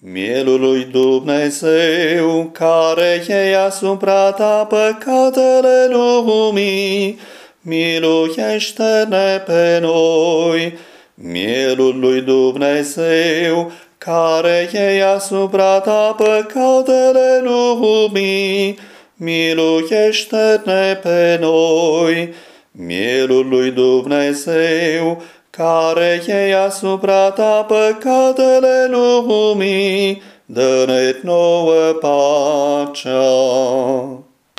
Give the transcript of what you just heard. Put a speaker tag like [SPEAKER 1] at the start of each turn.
[SPEAKER 1] Mielul lui Dumnezeu, care e asupra ta păcatele lumii, miluiește-ne pe noi. Mielul lui Dumnezeu, care e asupra ta păcatele lumii, miluiește-ne pe noi. Mielul lui Dumnezeu, care e asupra ta păcatele lumii, dă-ne nouă pacea.